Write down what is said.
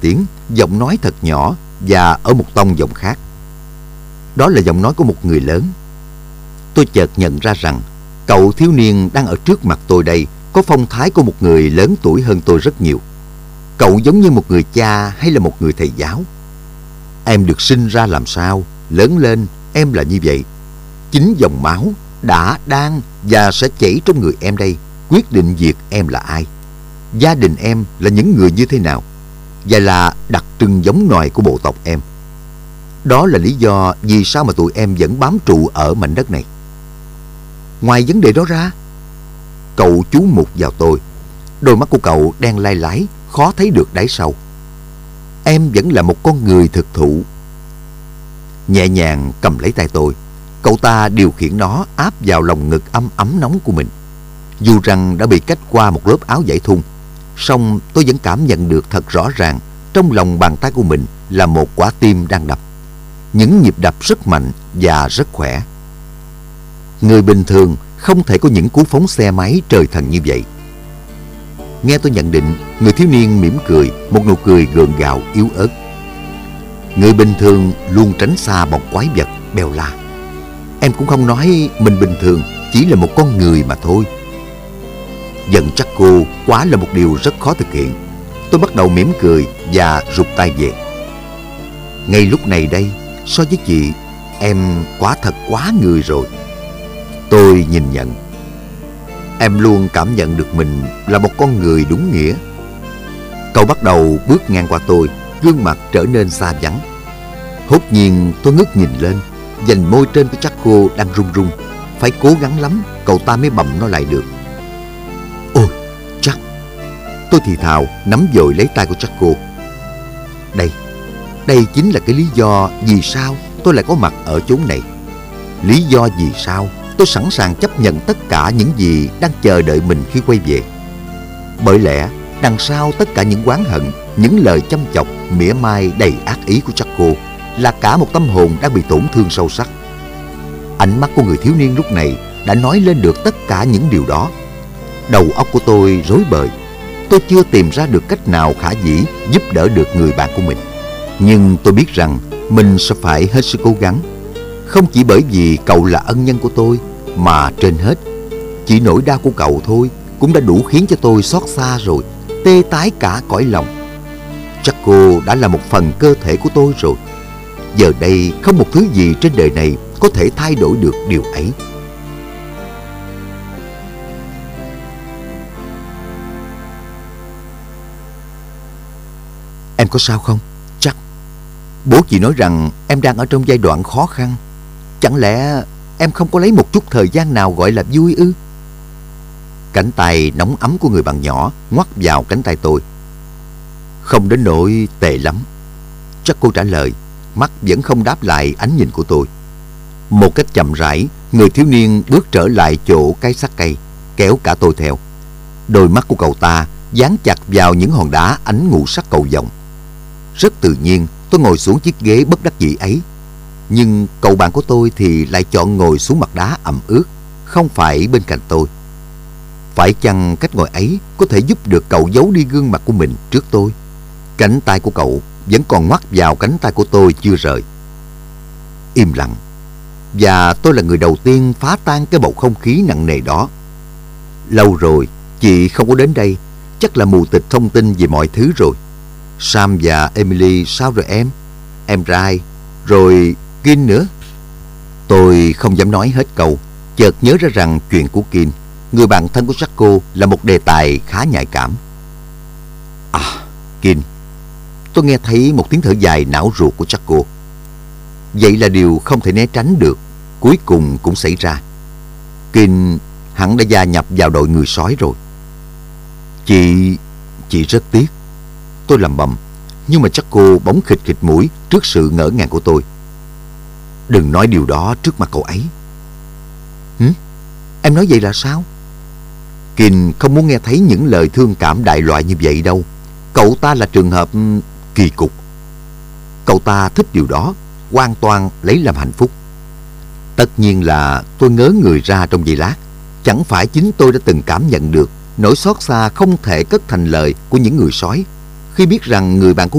tiếng, giọng nói thật nhỏ và ở một tông giọng khác. Đó là giọng nói của một người lớn. Tôi chợt nhận ra rằng cậu thiếu niên đang ở trước mặt tôi đây có phong thái của một người lớn tuổi hơn tôi rất nhiều. Cậu giống như một người cha hay là một người thầy giáo. Em được sinh ra làm sao, lớn lên em là như vậy. Chính dòng máu đã, đang và sẽ chảy trong người em đây quyết định việc em là ai. Gia đình em là những người như thế nào và là đặc trưng giống nòi của bộ tộc em. Đó là lý do vì sao mà tụi em vẫn bám trụ ở mảnh đất này. Ngoài vấn đề đó ra, cậu chú mục vào tôi. Đôi mắt của cậu đen lai lái, khó thấy được đáy sâu. Em vẫn là một con người thực thụ. Nhẹ nhàng cầm lấy tay tôi, cậu ta điều khiển nó áp vào lòng ngực âm ấm nóng của mình. Dù rằng đã bị cách qua một lớp áo giải thun, song tôi vẫn cảm nhận được thật rõ ràng trong lòng bàn tay của mình là một quả tim đang đập. Những nhịp đập rất mạnh và rất khỏe. Người bình thường không thể có những cú phóng xe máy trời thần như vậy. Nghe tôi nhận định, người thiếu niên mỉm cười, một nụ cười gượng gạo yếu ớt. Người bình thường luôn tránh xa bọn quái vật, bèo la. Em cũng không nói mình bình thường, chỉ là một con người mà thôi. Giận chắc cô quá là một điều rất khó thực hiện. Tôi bắt đầu mỉm cười và rụt tay về. Ngay lúc này đây, so với chị, em quá thật quá người rồi. Tôi nhìn nhận. Em luôn cảm nhận được mình là một con người đúng nghĩa. Cậu bắt đầu bước ngang qua tôi, gương mặt trở nên xa vắng. Hốt nhiên tôi ngước nhìn lên, dành môi trên với chắc cô đang run run. Phải cố gắng lắm, cậu ta mới bầm nó lại được. Tôi thì thào, nắm dội lấy tay của Jacko. Đây, đây chính là cái lý do vì sao tôi lại có mặt ở chốn này. Lý do vì sao tôi sẵn sàng chấp nhận tất cả những gì đang chờ đợi mình khi quay về. Bởi lẽ, đằng sau tất cả những oán hận, những lời châm chọc, mỉa mai đầy ác ý của Jacko là cả một tâm hồn đang bị tổn thương sâu sắc. Ánh mắt của người thiếu niên lúc này đã nói lên được tất cả những điều đó. Đầu óc của tôi rối bời. Tôi chưa tìm ra được cách nào khả dĩ giúp đỡ được người bạn của mình. Nhưng tôi biết rằng mình sẽ phải hết sức cố gắng. Không chỉ bởi vì cậu là ân nhân của tôi, mà trên hết, chỉ nỗi đau của cậu thôi cũng đã đủ khiến cho tôi xót xa rồi, tê tái cả cõi lòng. Chắc cô đã là một phần cơ thể của tôi rồi. Giờ đây không một thứ gì trên đời này có thể thay đổi được điều ấy. Em có sao không? Chắc. Bố chị nói rằng em đang ở trong giai đoạn khó khăn. Chẳng lẽ em không có lấy một chút thời gian nào gọi là vui ư? Cánh tay nóng ấm của người bạn nhỏ ngoắt vào cánh tay tôi. Không đến nỗi tệ lắm. Chắc cô trả lời, mắt vẫn không đáp lại ánh nhìn của tôi. Một cách chậm rãi, người thiếu niên bước trở lại chỗ cái xác cây, kéo cả tôi theo. Đôi mắt của cậu ta dán chặt vào những hòn đá ánh ngũ sắc cầu vồng. Rất tự nhiên, tôi ngồi xuống chiếc ghế bất đắc dĩ ấy. Nhưng cậu bạn của tôi thì lại chọn ngồi xuống mặt đá ẩm ướt, không phải bên cạnh tôi. Phải chăng cách ngồi ấy có thể giúp được cậu giấu đi gương mặt của mình trước tôi? Cánh tay của cậu vẫn còn ngoắt vào cánh tay của tôi chưa rời. Im lặng. Và tôi là người đầu tiên phá tan cái bầu không khí nặng nề đó. Lâu rồi, chị không có đến đây. Chắc là mù tịch thông tin về mọi thứ rồi. Sam và Emily sao rồi em? Em trai, rồi Kim nữa. Tôi không dám nói hết câu, chợt nhớ ra rằng chuyện của Kim, người bạn thân của Jacko, là một đề tài khá nhạy cảm. À, Kim. Tôi nghe thấy một tiếng thở dài não ruột của Jacko. Vậy là điều không thể né tránh được, cuối cùng cũng xảy ra. Kim, hẳn đã gia nhập vào đội người sói rồi. Chị... chị rất tiếc. Tôi lầm bầm, nhưng mà chắc cô bóng khịch khịch mũi trước sự ngỡ ngàng của tôi. Đừng nói điều đó trước mặt cậu ấy. Hử? Em nói vậy là sao? Kinh không muốn nghe thấy những lời thương cảm đại loại như vậy đâu. Cậu ta là trường hợp ừ, kỳ cục. Cậu ta thích điều đó, hoàn toàn lấy làm hạnh phúc. Tất nhiên là tôi ngớ người ra trong giây lát. Chẳng phải chính tôi đã từng cảm nhận được nỗi xót xa không thể cất thành lời của những người sói khi biết rằng người bạn của mình